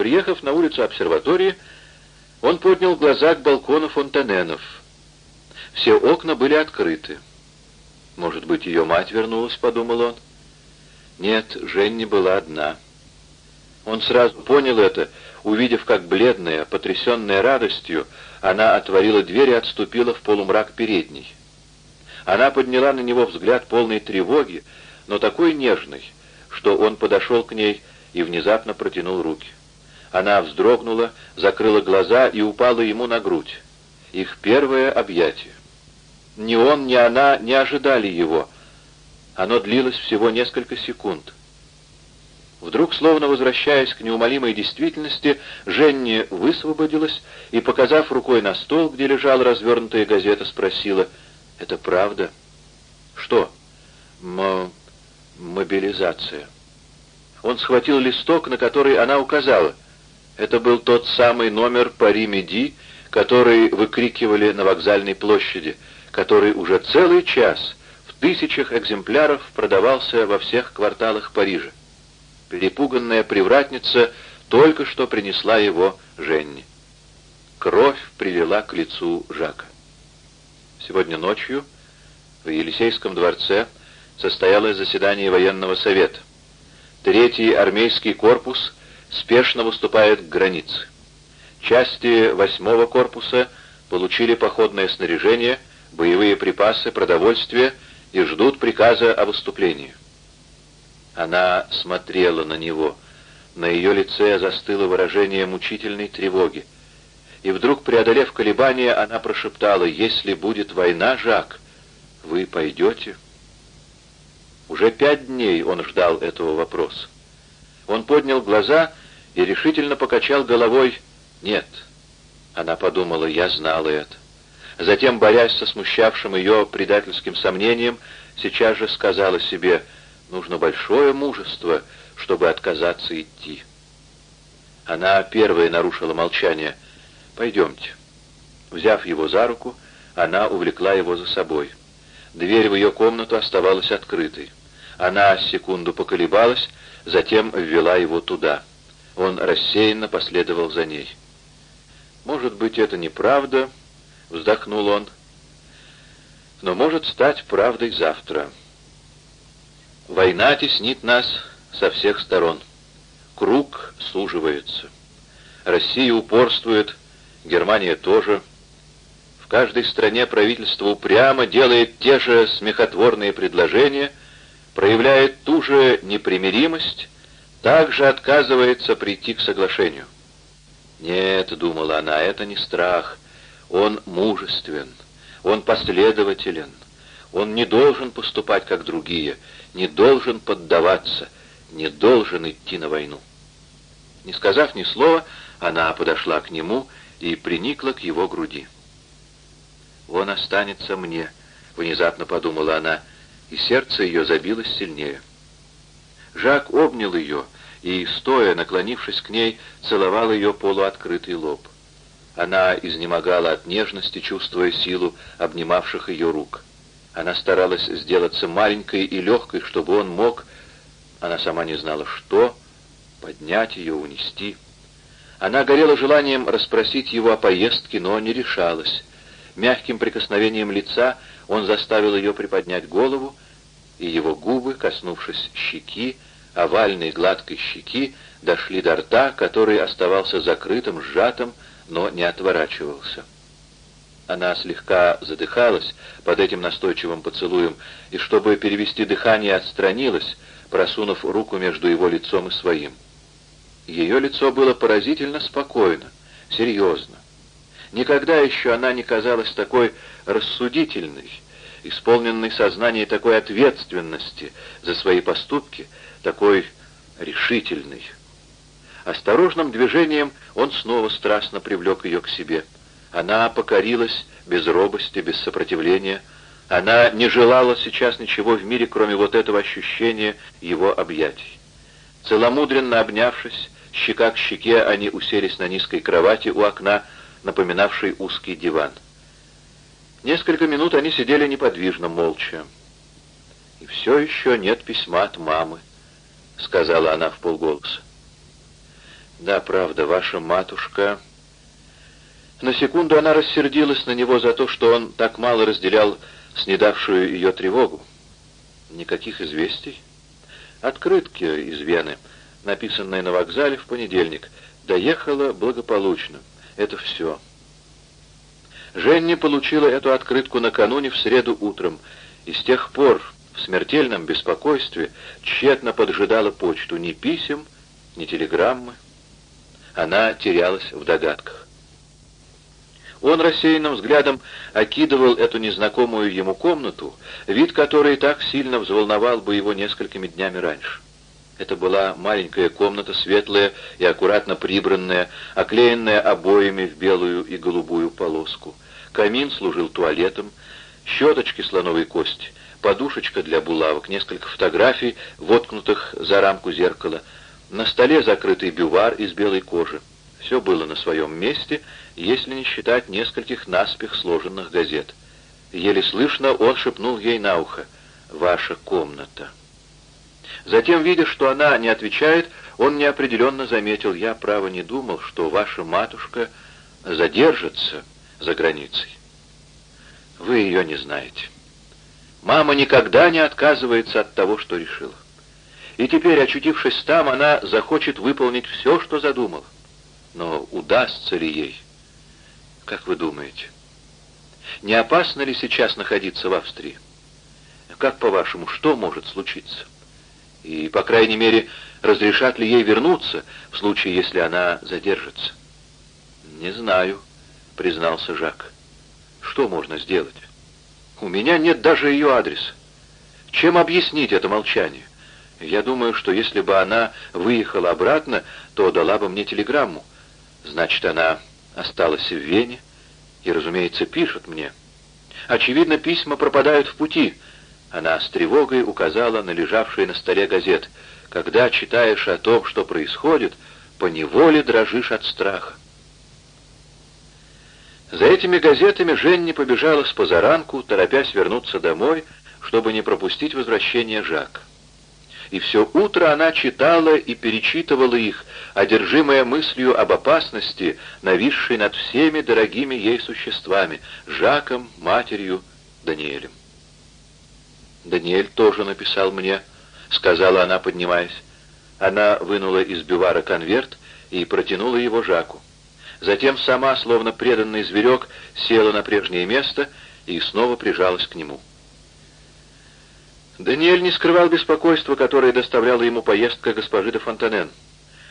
Приехав на улицу обсерватории, он поднял глаза к балкону фонтаненов. Все окна были открыты. «Может быть, ее мать вернулась», — подумал он. Нет, Женни была одна. Он сразу понял это, увидев, как бледная, потрясенная радостью, она отворила дверь и отступила в полумрак передней. Она подняла на него взгляд полной тревоги, но такой нежный, что он подошел к ней и внезапно протянул руки. Она вздрогнула, закрыла глаза и упала ему на грудь. Их первое объятие. Ни он, ни она не ожидали его. Оно длилось всего несколько секунд. Вдруг, словно возвращаясь к неумолимой действительности, Женни высвободилась и, показав рукой на стол, где лежала развернутая газета, спросила, «Это правда?» «Что?» М «Мобилизация». Он схватил листок, на который она указала. Это был тот самый номер Пари Меди, который выкрикивали на вокзальной площади, который уже целый час в тысячах экземпляров продавался во всех кварталах Парижа. Перепуганная привратница только что принесла его Женне. Кровь прилила к лицу Жака. Сегодня ночью в Елисейском дворце состоялось заседание военного совета. Третий армейский корпус спешно выступает к границе. Части восьмого корпуса получили походное снаряжение, боевые припасы, продовольствие и ждут приказа о выступлении. Она смотрела на него. На ее лице застыло выражение мучительной тревоги. И вдруг, преодолев колебания, она прошептала, «Если будет война, Жак, вы пойдете?» Уже пять дней он ждал этого вопроса. Он поднял глаза и решительно покачал головой «Нет». Она подумала, «Я знала это». Затем, борясь со смущавшим ее предательским сомнением, сейчас же сказала себе Нужно большое мужество, чтобы отказаться идти. Она первая нарушила молчание. «Пойдемте». Взяв его за руку, она увлекла его за собой. Дверь в ее комнату оставалась открытой. Она секунду поколебалась, затем ввела его туда. Он рассеянно последовал за ней. «Может быть, это неправда», — вздохнул он, — «но может стать правдой завтра». Война теснит нас со всех сторон. Круг суживается. Россия упорствует, Германия тоже. В каждой стране правительство упрямо делает те же смехотворные предложения, проявляет ту же непримиримость, также отказывается прийти к соглашению. «Нет», — думала она, — «это не страх. Он мужествен, он последователен, он не должен поступать, как другие, не должен поддаваться, не должен идти на войну. Не сказав ни слова, она подошла к нему и приникла к его груди. «Он останется мне», — внезапно подумала она, и сердце ее забилось сильнее. Жак обнял ее и, стоя, наклонившись к ней, целовал ее полуоткрытый лоб. Она изнемогала от нежности, чувствуя силу обнимавших ее рук. Она старалась сделаться маленькой и легкой, чтобы он мог, она сама не знала что, поднять ее, унести. Она горела желанием расспросить его о поездке, но не решалась. Мягким прикосновением лица он заставил ее приподнять голову, и его губы, коснувшись щеки, овальной гладкой щеки, дошли до рта, который оставался закрытым, сжатым, но не отворачивался. Она слегка задыхалась под этим настойчивым поцелуем, и, чтобы перевести дыхание, отстранилась, просунув руку между его лицом и своим. Ее лицо было поразительно спокойно, серьезно. Никогда еще она не казалась такой рассудительной, исполненной сознания такой ответственности за свои поступки, такой решительной. Осторожным движением он снова страстно привлек ее к себе — она покорилась без робости, без сопротивления. Она не желала сейчас ничего в мире, кроме вот этого ощущения его объятий. Целомудренно обнявшись, щека к щеке, они уселись на низкой кровати у окна, напоминавшей узкий диван. Несколько минут они сидели неподвижно, молча. «И все еще нет письма от мамы», — сказала она в полголоса. Да, правда, ваша матушка... На секунду она рассердилась на него за то, что он так мало разделял снедавшую ее тревогу. Никаких известий. Открытки из Вены, написанная на вокзале в понедельник, доехала благополучно. Это все. Женни получила эту открытку накануне в среду утром, и с тех пор в смертельном беспокойстве тщетно поджидала почту ни писем, ни телеграммы. Она терялась в догадках. Он рассеянным взглядом окидывал эту незнакомую ему комнату, вид которой так сильно взволновал бы его несколькими днями раньше. Это была маленькая комната, светлая и аккуратно прибранная, оклеенная обоями в белую и голубую полоску. Камин служил туалетом, щеточки слоновой кости, подушечка для булавок, несколько фотографий, воткнутых за рамку зеркала, на столе закрытый бювар из белой кожи. Все было на своем месте, если не считать нескольких наспех сложенных газет. Еле слышно, он шепнул ей на ухо «Ваша комната». Затем, видя, что она не отвечает, он неопределенно заметил «Я, право, не думал, что ваша матушка задержится за границей». Вы ее не знаете. Мама никогда не отказывается от того, что решила. И теперь, очутившись там, она захочет выполнить все, что задумала. Но удастся ли ей? Как вы думаете? Не опасно ли сейчас находиться в Австрии? Как, по-вашему, что может случиться? И, по крайней мере, разрешат ли ей вернуться, в случае, если она задержится? «Не знаю», — признался Жак. «Что можно сделать? У меня нет даже ее адреса. Чем объяснить это молчание? Я думаю, что если бы она выехала обратно, то дала бы мне телеграмму. Значит, она осталась в Вене и, разумеется, пишет мне. Очевидно, письма пропадают в пути. Она с тревогой указала на лежавшие на столе газет. Когда читаешь о том, что происходит, поневоле дрожишь от страха. За этими газетами Женни побежала с позаранку, торопясь вернуться домой, чтобы не пропустить возвращение Жака и все утро она читала и перечитывала их, одержимая мыслью об опасности, нависшей над всеми дорогими ей существами — Жаком, матерью, Даниэлем. «Даниэль тоже написал мне», — сказала она, поднимаясь. Она вынула из бювара конверт и протянула его Жаку. Затем сама, словно преданный зверек, села на прежнее место и снова прижалась к нему. Даниэль не скрывал беспокойства, которое доставляла ему поездка госпожи де Фонтанен.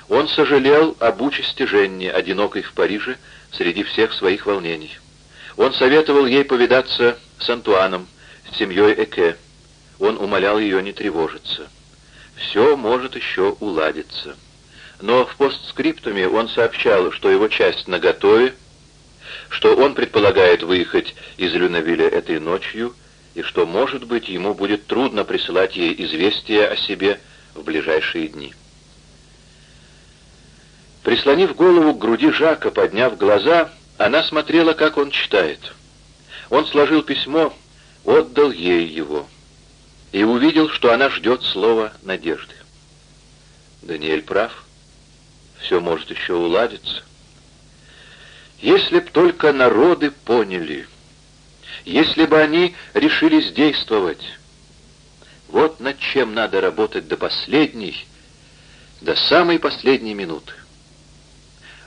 Он сожалел об участи Женни, одинокой в Париже, среди всех своих волнений. Он советовал ей повидаться с Антуаном, с семьей Эке. Он умолял ее не тревожиться. Все может еще уладиться. Но в постскриптуме он сообщал, что его часть наготове, что он предполагает выехать из Люнавиля этой ночью, и что, может быть, ему будет трудно присылать ей известия о себе в ближайшие дни. Прислонив голову к груди Жака, подняв глаза, она смотрела, как он читает. Он сложил письмо, отдал ей его и увидел, что она ждет слова надежды. Даниэль прав. Все может еще уладиться. Если б только народы поняли если бы они решились действовать. Вот над чем надо работать до последней, до самой последней минуты.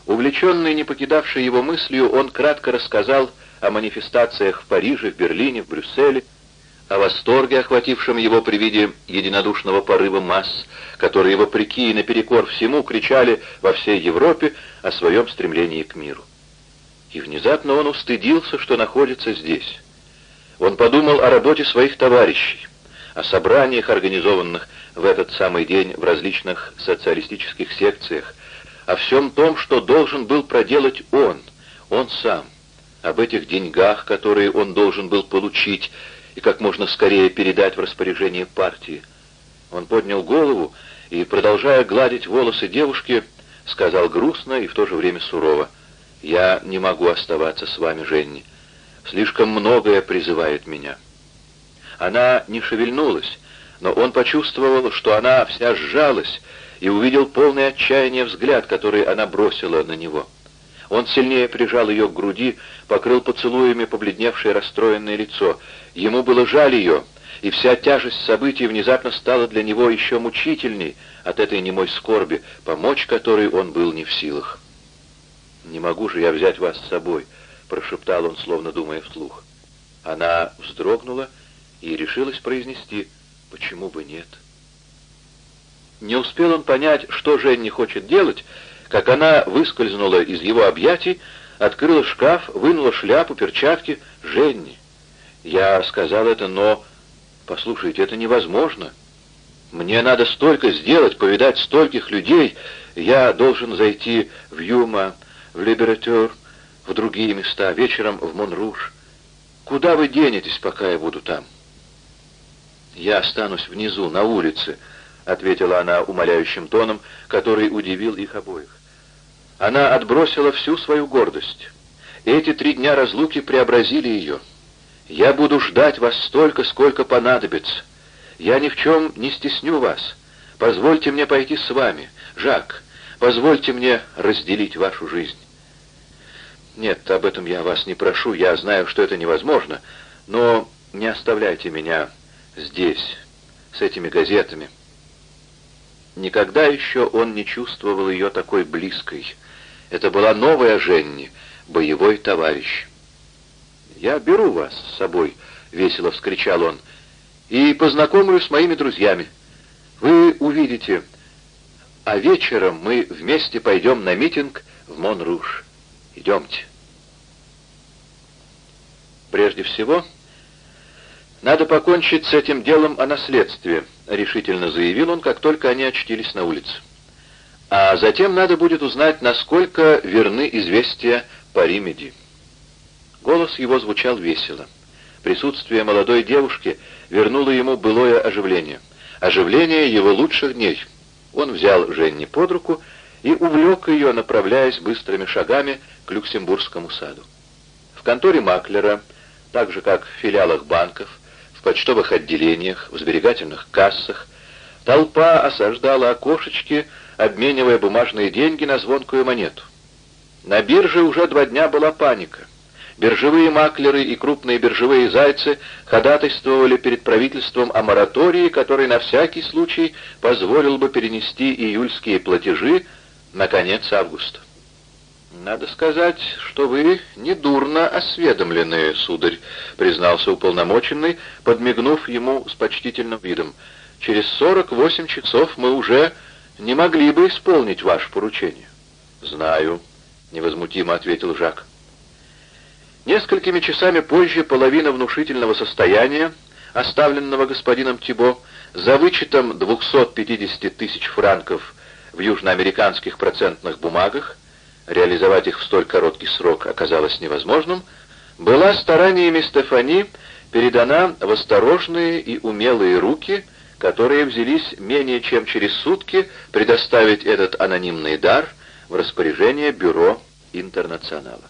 Увлеченный, не покидавший его мыслью, он кратко рассказал о манифестациях в Париже, в Берлине, в Брюсселе, о восторге, охватившем его при виде единодушного порыва масс, которые, вопреки и наперекор всему, кричали во всей Европе о своем стремлении к миру. И внезапно он устыдился, что находится здесь. Он подумал о работе своих товарищей, о собраниях, организованных в этот самый день в различных социалистических секциях, о всем том, что должен был проделать он, он сам, об этих деньгах, которые он должен был получить и как можно скорее передать в распоряжение партии. Он поднял голову и, продолжая гладить волосы девушки, сказал грустно и в то же время сурово, «Я не могу оставаться с вами, Женни. Слишком многое призывает меня». Она не шевельнулась, но он почувствовал, что она вся сжалась, и увидел полный отчаяния взгляд, который она бросила на него. Он сильнее прижал ее к груди, покрыл поцелуями побледневшее расстроенное лицо. Ему было жаль ее, и вся тяжесть событий внезапно стала для него еще мучительней от этой немой скорби, помочь которой он был не в силах. «Не могу же я взять вас с собой», — прошептал он, словно думая вслух. Она вздрогнула и решилась произнести «Почему бы нет?». Не успел он понять, что Женни хочет делать, как она выскользнула из его объятий, открыла шкаф, вынула шляпу, перчатки. «Женни!» Я сказал это, но... Послушайте, это невозможно. Мне надо столько сделать, повидать стольких людей. Я должен зайти в Юма, в Либератер, в другие места, вечером в Монруш. Куда вы денетесь, пока я буду там? Я останусь внизу, на улице, — ответила она умоляющим тоном, который удивил их обоих. Она отбросила всю свою гордость. Эти три дня разлуки преобразили ее. «Я буду ждать вас столько, сколько понадобится. Я ни в чем не стесню вас. Позвольте мне пойти с вами. Жак, позвольте мне разделить вашу жизнь». «Нет, об этом я вас не прошу, я знаю, что это невозможно, но не оставляйте меня здесь, с этими газетами». Никогда еще он не чувствовал ее такой близкой. Это была новая Женни, боевой товарищ. «Я беру вас с собой», — весело вскричал он, — «и познакомлю с моими друзьями. Вы увидите, а вечером мы вместе пойдем на митинг в Монруш. Идемте». Прежде всего, надо покончить с этим делом о наследстве, — решительно заявил он, как только они очтились на улице. А затем надо будет узнать, насколько верны известия по Римеди. Голос его звучал весело. Присутствие молодой девушки вернуло ему былое оживление. Оживление его лучших дней. Он взял Женни под руку и увлек ее, направляясь быстрыми шагами к Люксембургскому саду. В конторе Маклера, так же как в филиалах банков, в почтовых отделениях, в сберегательных кассах, толпа осаждала окошечки, обменивая бумажные деньги на звонкую монету. На бирже уже два дня была паника. Биржевые маклеры и крупные биржевые зайцы ходатайствовали перед правительством о моратории, который на всякий случай позволил бы перенести июльские платежи на конец августа. «Надо сказать, что вы недурно осведомлены, сударь», — признался уполномоченный, подмигнув ему с почтительным видом. «Через сорок восемь часов мы уже не могли бы исполнить ваше поручение». «Знаю», — невозмутимо ответил Жак. Несколькими часами позже половина внушительного состояния, оставленного господином Тибо, за вычетом 250 тысяч франков в южноамериканских процентных бумагах, реализовать их в столь короткий срок оказалось невозможным, была стараниями Стефани передана в осторожные и умелые руки, которые взялись менее чем через сутки предоставить этот анонимный дар в распоряжение Бюро Интернационала.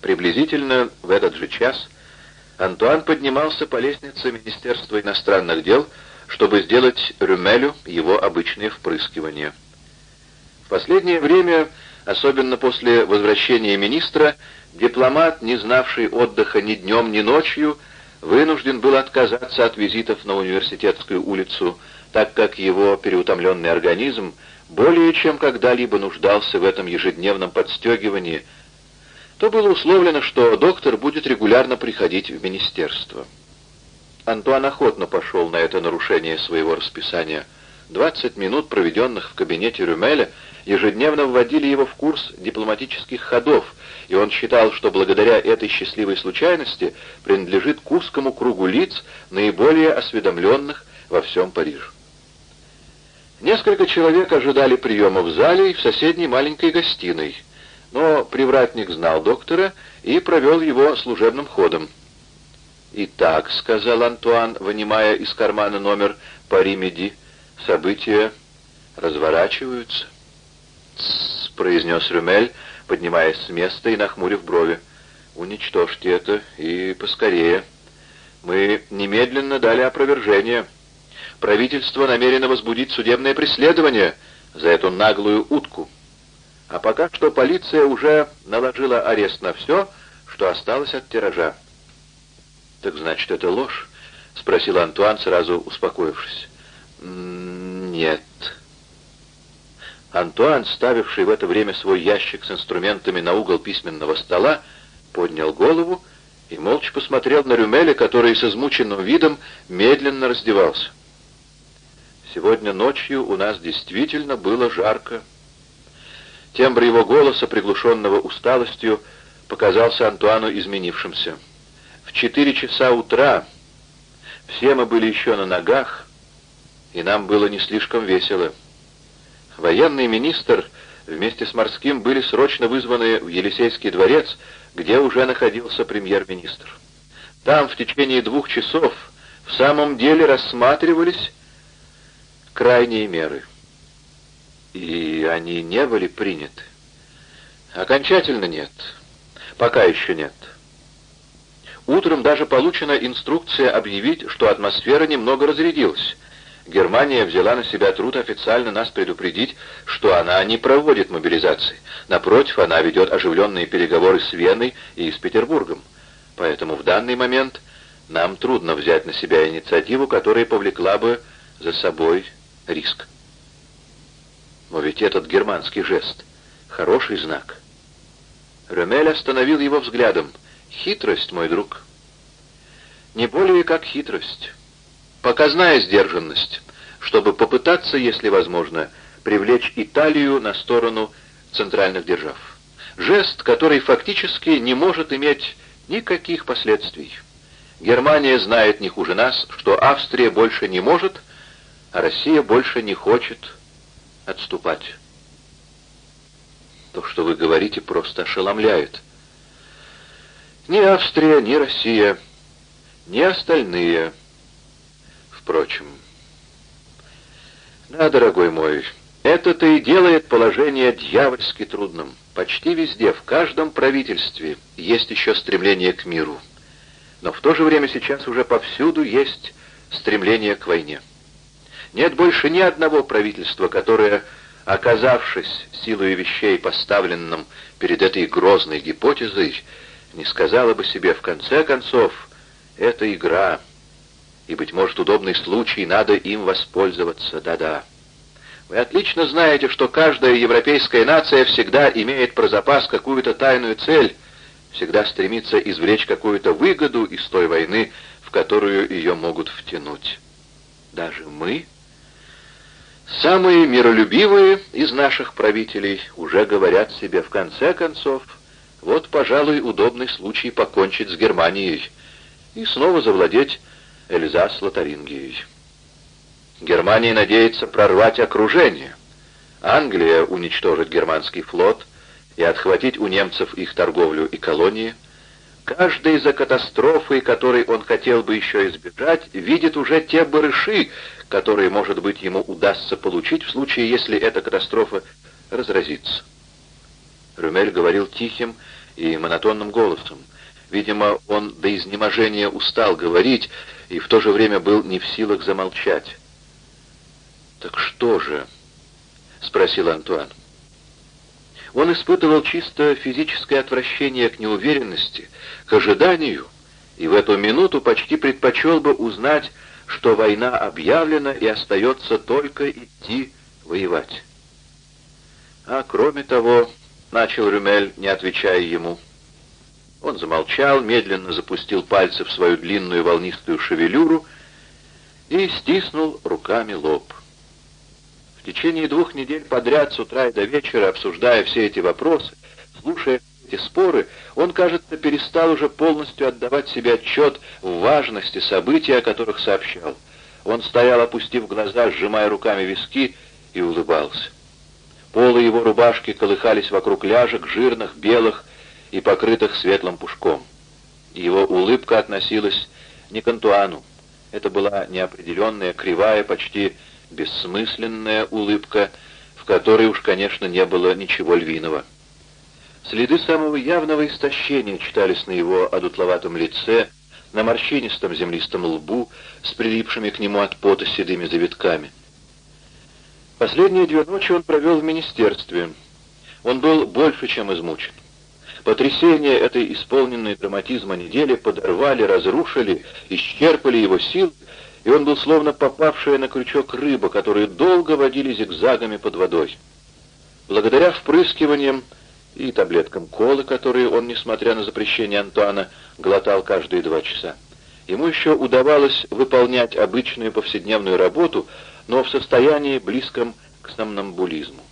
Приблизительно в этот же час Антуан поднимался по лестнице Министерства иностранных дел, чтобы сделать Рюмелю его обычное впрыскивание. В последнее время, особенно после возвращения министра, дипломат, не знавший отдыха ни днем, ни ночью, вынужден был отказаться от визитов на университетскую улицу, так как его переутомленный организм более чем когда-либо нуждался в этом ежедневном подстегивании – то было условлено, что доктор будет регулярно приходить в министерство. Антуан охотно пошел на это нарушение своего расписания. Двадцать минут, проведенных в кабинете Рюмеля, ежедневно вводили его в курс дипломатических ходов, и он считал, что благодаря этой счастливой случайности принадлежит к узкому кругу лиц, наиболее осведомленных во всем Париже. Несколько человек ожидали приема в зале и в соседней маленькой гостиной — но привратник знал доктора и провел его служебным ходом. «Итак», — сказал Антуан, вынимая из кармана номер Пари-Меди, — «события разворачиваются». Произнес Рюмель, поднимаясь с места и нахмурив брови. «Уничтожьте это и поскорее. Мы немедленно дали опровержение. правительство намерено возбудить судебное преследование за эту наглую утку. А пока что полиция уже наложила арест на все, что осталось от тиража. «Так значит, это ложь?» — спросил Антуан, сразу успокоившись. «Нет». Антуан, ставивший в это время свой ящик с инструментами на угол письменного стола, поднял голову и молча посмотрел на Рюмеля, который с измученным видом медленно раздевался. «Сегодня ночью у нас действительно было жарко». Тембр его голоса, приглушенного усталостью, показался Антуану изменившимся. В четыре часа утра все мы были еще на ногах, и нам было не слишком весело. Военный министр вместе с морским были срочно вызваны в Елисейский дворец, где уже находился премьер-министр. Там в течение двух часов в самом деле рассматривались крайние меры. И они не были приняты. Окончательно нет. Пока еще нет. Утром даже получена инструкция объявить, что атмосфера немного разрядилась, Германия взяла на себя труд официально нас предупредить, что она не проводит мобилизации. Напротив, она ведет оживленные переговоры с Веной и с Петербургом. Поэтому в данный момент нам трудно взять на себя инициативу, которая повлекла бы за собой риск. Но ведь этот германский жест — хороший знак. Ремель остановил его взглядом. «Хитрость, мой друг». «Не более как хитрость» показная сдержанность, чтобы попытаться, если возможно, привлечь Италию на сторону центральных держав. Жест, который фактически не может иметь никаких последствий. Германия знает не хуже нас, что Австрия больше не может, а Россия больше не хочет отступать. То, что вы говорите, просто ошеломляет. Ни Австрия, ни Россия, ни остальные – впрочем. Да, дорогой мой, это-то и делает положение дьявольски трудным. Почти везде, в каждом правительстве есть еще стремление к миру. Но в то же время сейчас уже повсюду есть стремление к войне. Нет больше ни одного правительства, которое, оказавшись силой вещей поставленным перед этой грозной гипотезой, не сказала бы себе в конце концов, это игра — и, быть может, удобный случай, надо им воспользоваться, да-да. Вы отлично знаете, что каждая европейская нация всегда имеет про запас какую-то тайную цель, всегда стремится извлечь какую-то выгоду из той войны, в которую ее могут втянуть. Даже мы, самые миролюбивые из наших правителей, уже говорят себе в конце концов, вот, пожалуй, удобный случай покончить с Германией и снова завладеть Эльзас Лотарингией. Германия надеется прорвать окружение. Англия уничтожит германский флот и отхватить у немцев их торговлю и колонии. Каждый за катастрофой, которой он хотел бы еще избежать, видит уже те барыши, которые, может быть, ему удастся получить в случае, если эта катастрофа разразится. Рюмель говорил тихим и монотонным голосом. Видимо, он до изнеможения устал говорить и в то же время был не в силах замолчать. «Так что же?» — спросил Антуан. Он испытывал чисто физическое отвращение к неуверенности, к ожиданию, и в эту минуту почти предпочел бы узнать, что война объявлена и остается только идти воевать. А кроме того, — начал Рюмель, не отвечая ему, — он замолчал, медленно запустил пальцы в свою длинную волнистую шевелюру и стиснул руками лоб. В течение двух недель подряд, с утра и до вечера, обсуждая все эти вопросы, слушая эти споры, он, кажется, перестал уже полностью отдавать себе отчет в важности событий, о которых сообщал. Он стоял, опустив глаза, сжимая руками виски, и улыбался. Полы его рубашки колыхались вокруг ляжек, жирных, белых, и покрытых светлым пушком. Его улыбка относилась не к Антуану. Это была неопределенная, кривая, почти бессмысленная улыбка, в которой уж, конечно, не было ничего львиного. Следы самого явного истощения читались на его одутловатом лице, на морщинистом землистом лбу с прилипшими к нему от пота седыми завитками. Последние две ночи он провел в министерстве. Он был больше, чем измучен. Потрясения этой исполненной драматизма недели подорвали, разрушили, исчерпали его сил, и он был словно попавшая на крючок рыба, которую долго водили зигзагами под водой. Благодаря впрыскиваниям и таблеткам колы, которые он, несмотря на запрещение Антуана, глотал каждые два часа, ему еще удавалось выполнять обычную повседневную работу, но в состоянии близком к сомнамбулизму.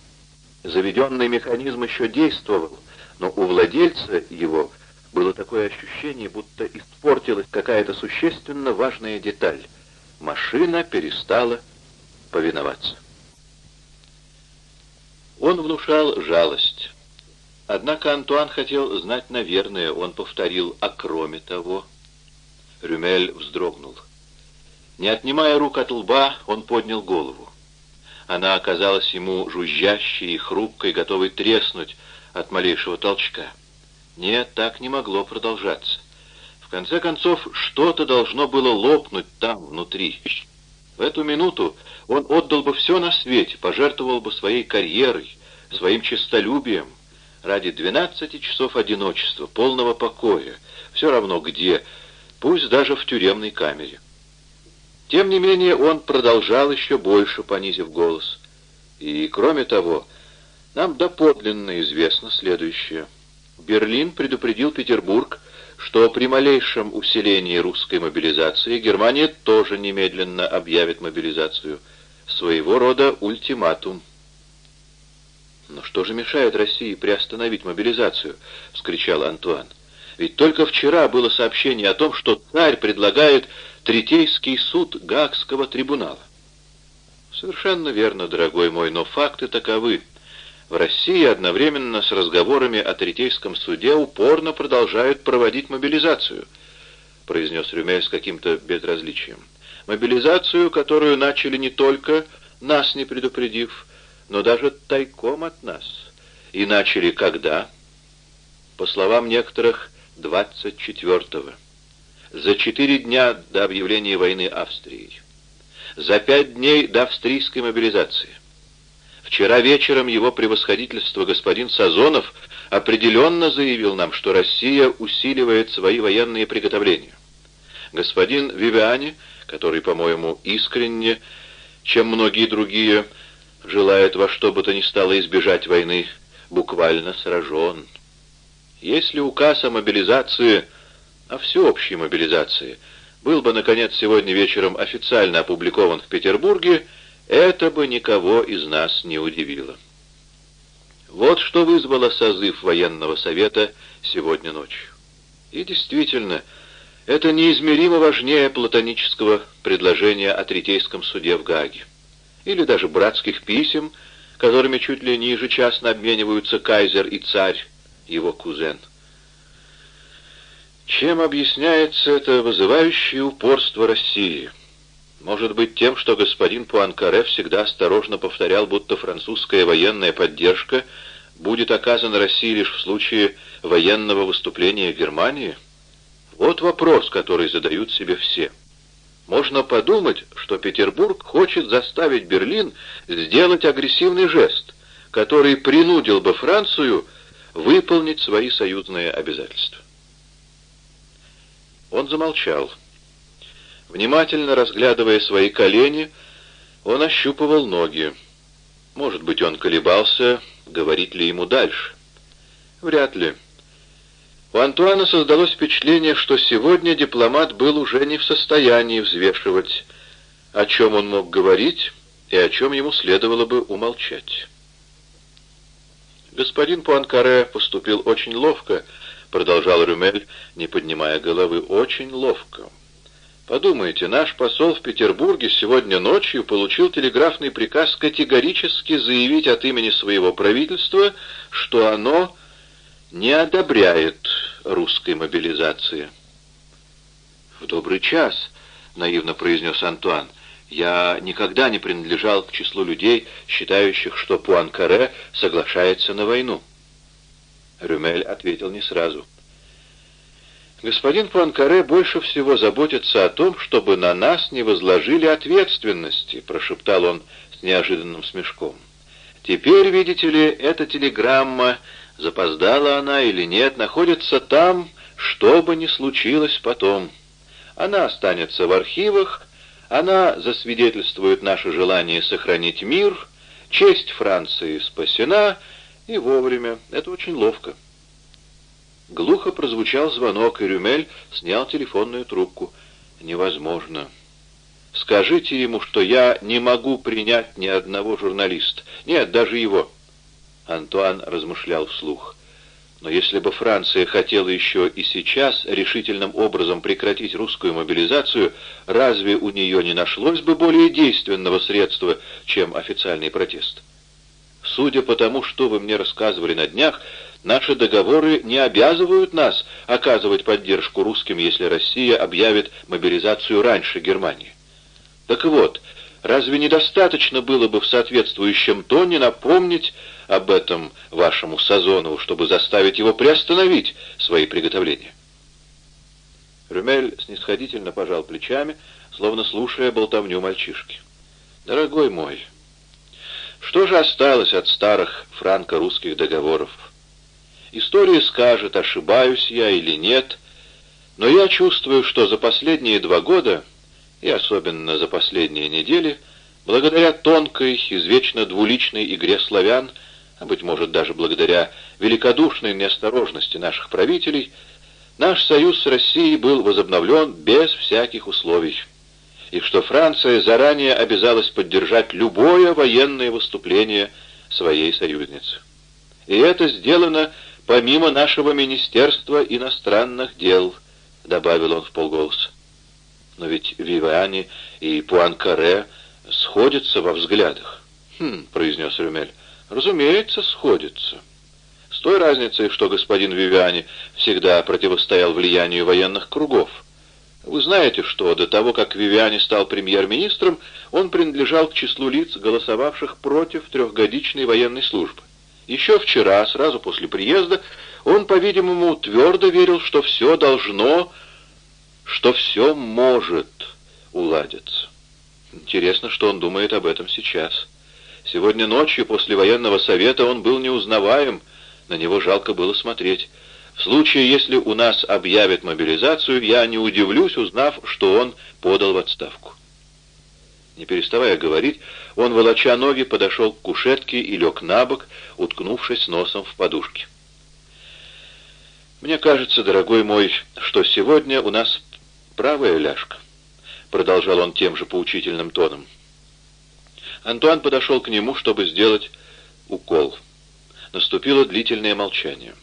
Заведенный механизм еще действовал, но у владельца его было такое ощущение, будто испортилась какая-то существенно важная деталь. Машина перестала повиноваться. Он внушал жалость. Однако Антуан хотел знать, наверное, он повторил, а кроме того... Рюмель вздрогнул. Не отнимая рук от лба, он поднял голову. Она оказалась ему жужжащей и хрупкой, готовой треснуть, от малейшего толчка. Нет, так не могло продолжаться. В конце концов, что-то должно было лопнуть там, внутри. В эту минуту он отдал бы все на свете, пожертвовал бы своей карьерой, своим честолюбием, ради 12 часов одиночества, полного покоя, все равно где, пусть даже в тюремной камере. Тем не менее, он продолжал еще больше, понизив голос. И, кроме того, нам доподлинно известно следующее. Берлин предупредил Петербург, что при малейшем усилении русской мобилизации Германия тоже немедленно объявит мобилизацию. Своего рода ультиматум. «Но что же мешает России приостановить мобилизацию?» — вскричал Антуан. «Ведь только вчера было сообщение о том, что царь предлагает Третейский суд Гаагского трибунала». «Совершенно верно, дорогой мой, но факты таковы. В России одновременно с разговорами о Третейском суде упорно продолжают проводить мобилизацию, произнес Рюмель с каким-то безразличием. Мобилизацию, которую начали не только нас не предупредив, но даже тайком от нас. И начали когда? По словам некоторых, 24-го. За четыре дня до объявления войны Австрией. За пять дней до австрийской мобилизации. Вчера вечером его превосходительство господин Сазонов определенно заявил нам, что Россия усиливает свои военные приготовления. Господин Вивиани, который, по-моему, искренне, чем многие другие, желает во что бы то ни стало избежать войны, буквально сражен. Если указ о мобилизации, о всеобщей мобилизации, был бы, наконец, сегодня вечером официально опубликован в Петербурге, это бы никого из нас не удивило. Вот что вызвало созыв военного совета сегодня ночью. И действительно, это неизмеримо важнее платонического предложения о Третейском суде в Гааге. Или даже братских писем, которыми чуть ли не ежечасно обмениваются кайзер и царь, его кузен. Чем объясняется это вызывающее упорство России? Может быть, тем, что господин Пуанкаре всегда осторожно повторял, будто французская военная поддержка будет оказана России лишь в случае военного выступления Германии? Вот вопрос, который задают себе все. Можно подумать, что Петербург хочет заставить Берлин сделать агрессивный жест, который принудил бы Францию выполнить свои союзные обязательства. Он замолчал. Внимательно разглядывая свои колени, он ощупывал ноги. Может быть, он колебался, говорить ли ему дальше. Вряд ли. У Антуана создалось впечатление, что сегодня дипломат был уже не в состоянии взвешивать, о чем он мог говорить и о чем ему следовало бы умолчать. «Господин Пуанкаре поступил очень ловко», — продолжал Рюмель, не поднимая головы, — «очень ловко». Подумайте, наш посол в Петербурге сегодня ночью получил телеграфный приказ категорически заявить от имени своего правительства, что оно не одобряет русской мобилизации. «В добрый час», — наивно произнес Антуан, — «я никогда не принадлежал к числу людей, считающих, что Пуанкаре соглашается на войну». Рюмель ответил не сразу. Господин Пуанкаре больше всего заботится о том, чтобы на нас не возложили ответственности, прошептал он с неожиданным смешком. Теперь, видите ли, эта телеграмма, запоздала она или нет, находится там, что бы ни случилось потом. Она останется в архивах, она засвидетельствует наше желание сохранить мир, честь Франции спасена, и вовремя. Это очень ловко. Глухо прозвучал звонок, и Рюмель снял телефонную трубку. «Невозможно. Скажите ему, что я не могу принять ни одного журналиста. Нет, даже его». Антуан размышлял вслух. Но если бы Франция хотела еще и сейчас решительным образом прекратить русскую мобилизацию, разве у нее не нашлось бы более действенного средства, чем официальный протест? Судя по тому, что вы мне рассказывали на днях, Наши договоры не обязывают нас оказывать поддержку русским, если Россия объявит мобилизацию раньше Германии. Так вот, разве недостаточно было бы в соответствующем тоне напомнить об этом вашему Сазонову, чтобы заставить его приостановить свои приготовления? Рюмель снисходительно пожал плечами, словно слушая болтовню мальчишки. «Дорогой мой, что же осталось от старых франко-русских договоров?» История скажет, ошибаюсь я или нет, но я чувствую, что за последние два года, и особенно за последние недели, благодаря тонкой, извечно двуличной игре славян, а, быть может, даже благодаря великодушной неосторожности наших правителей, наш союз с Россией был возобновлен без всяких условий, и что Франция заранее обязалась поддержать любое военное выступление своей союзницы. И это сделано помимо нашего Министерства иностранных дел», — добавил он в полголоса. «Но ведь Вивиани и Пуанкаре сходятся во взглядах». «Хм», — произнес Рюмель, — «разумеется, сходятся». С той разницей, что господин Вивиани всегда противостоял влиянию военных кругов. Вы знаете, что до того, как Вивиани стал премьер-министром, он принадлежал к числу лиц, голосовавших против трехгодичной военной службы. Еще вчера, сразу после приезда, он, по-видимому, твердо верил, что все должно, что все может уладиться. Интересно, что он думает об этом сейчас. Сегодня ночью, после военного совета, он был неузнаваем, на него жалко было смотреть. В случае, если у нас объявят мобилизацию, я не удивлюсь, узнав, что он подал в отставку. Не переставая говорить, он, волоча ноги, подошел к кушетке и лег на бок, уткнувшись носом в подушке. «Мне кажется, дорогой мой, что сегодня у нас правая ляжка», — продолжал он тем же поучительным тоном. Антуан подошел к нему, чтобы сделать укол. Наступило длительное молчание.